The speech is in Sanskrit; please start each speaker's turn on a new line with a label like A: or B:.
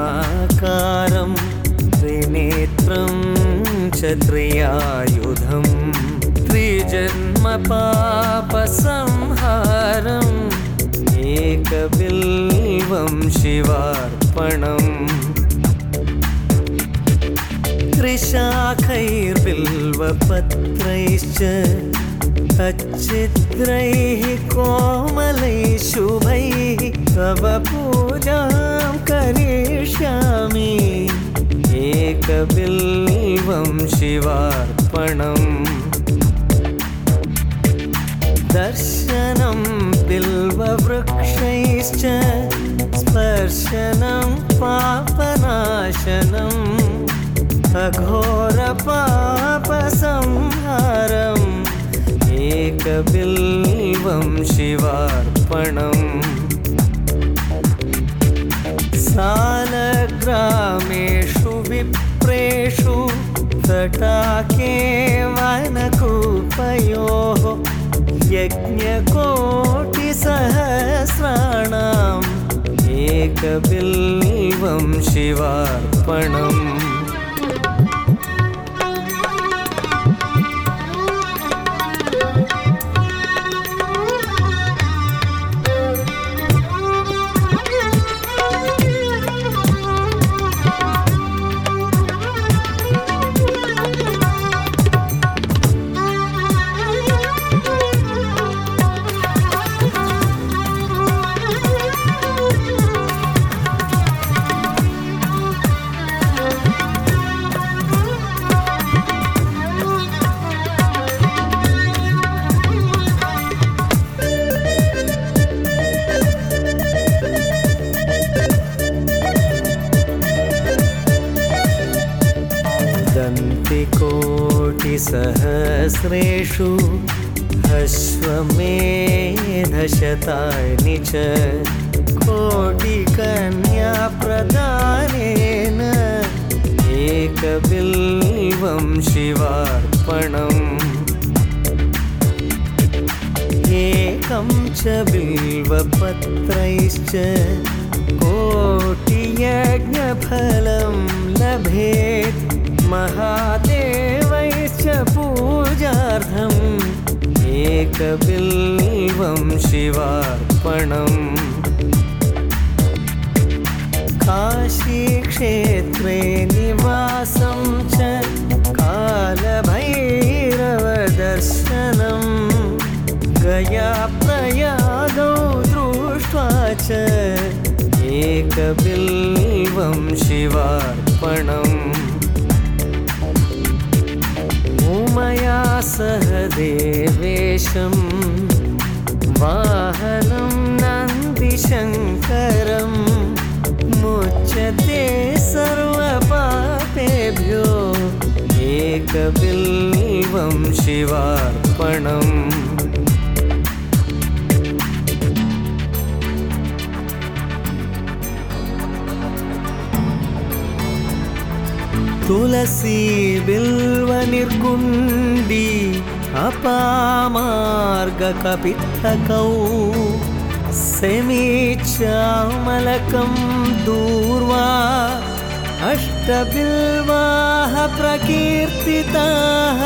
A: त्रिगुणाकारं त्रिनेत्रं च त्रियायुधं त्रिजन्मपापसंहारम् एकबिल्वं शिवार्पणम् त्रिशाखैर्बिल्वपत्रैश्च अच्छिद्रैः कोमलैः शुभैः तव पूजां एकबिल्वं शिवार्पणम् दर्शनं बिल्ववृक्षैश्च स्पर्शनं पापनाशनम् अघोरपापसंहारम् एकबिल्वं शिवार्पणम् सालग्रामेषु तटाके वनकूपयोः यज्ञकोटिसहस्राणाम् एकबिल्वं शिवार्पणम् दन्तिकोटिसहस्रेषु अश्वमेधशतानि च कोटिकन्याप्रदानेन एकबिल्वं शिवार्पणम्। एकं च बिल्वपत्रैश्च कोटियज्ञफलं लभेत् महादेवैश्च पूजार्थम्। एकबिल्वं शिवार्पणम्। काशीक्षेत्रे निवासं च कालभैरवदर्शनम्। गयाप्रयागौ दृष्ट्वा च एकबिल्वं शिवार्पणम् सह देवेशं वाहनं नन्दिशङ्करं मुच्यते सर्वपापेभ्यो एकबिल्वं शिवार्पणम् तुलसी बिल्वनिर्गुण्डी अपामार्गकपित्थकौ सेमीचामलकं दूर्वा अष्टबिल्वाः प्रकीर्तिताः